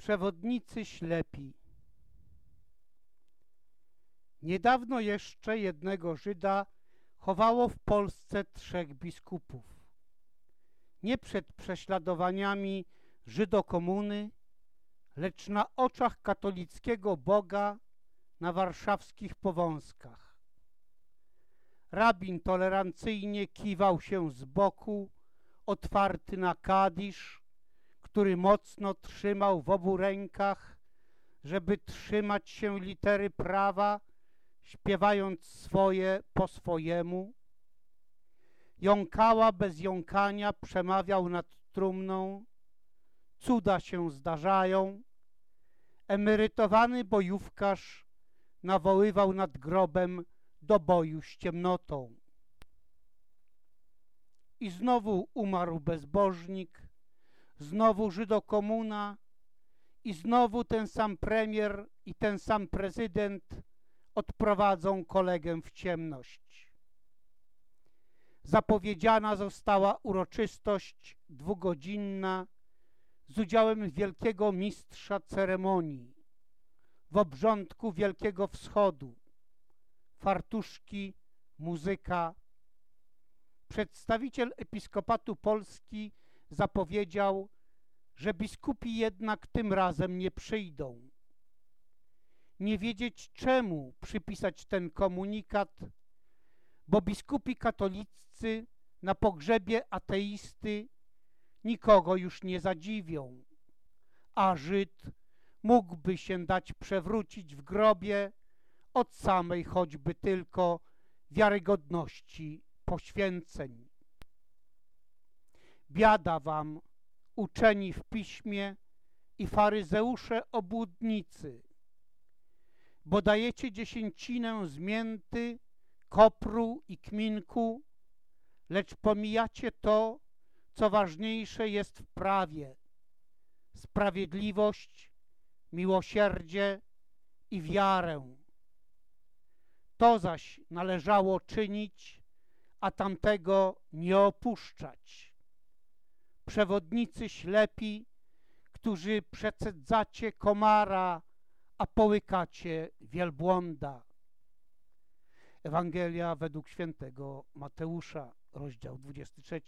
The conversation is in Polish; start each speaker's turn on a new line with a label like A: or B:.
A: Przewodnicy ślepi Niedawno jeszcze jednego Żyda chowało w Polsce trzech biskupów. Nie przed prześladowaniami Żydokomuny, lecz na oczach katolickiego Boga na warszawskich powązkach. Rabin tolerancyjnie kiwał się z boku, otwarty na kadisz, który mocno trzymał w obu rękach, żeby trzymać się litery prawa, śpiewając swoje po swojemu. Jąkała bez jąkania, przemawiał nad trumną, cuda się zdarzają. Emerytowany bojówkarz nawoływał nad grobem do boju z ciemnotą. I znowu umarł bezbożnik, znowu Żydokomuna i znowu ten sam premier i ten sam prezydent odprowadzą kolegę w ciemność. Zapowiedziana została uroczystość dwugodzinna z udziałem wielkiego mistrza ceremonii w obrządku Wielkiego Wschodu, fartuszki, muzyka. Przedstawiciel Episkopatu Polski zapowiedział, że biskupi jednak tym razem nie przyjdą. Nie wiedzieć czemu przypisać ten komunikat, bo biskupi katolicy na pogrzebie ateisty nikogo już nie zadziwią, a Żyd mógłby się dać przewrócić w grobie od samej choćby tylko wiarygodności poświęceń. Biada wam, uczeni w piśmie i faryzeusze obłudnicy, bo dajecie dziesięcinę z mięty, kopru i kminku, lecz pomijacie to, co ważniejsze jest w prawie, sprawiedliwość, miłosierdzie i wiarę. To zaś należało czynić, a tamtego nie opuszczać. Przewodnicy ślepi, którzy przecedzacie komara, a połykacie wielbłąda. Ewangelia według świętego Mateusza, rozdział 23.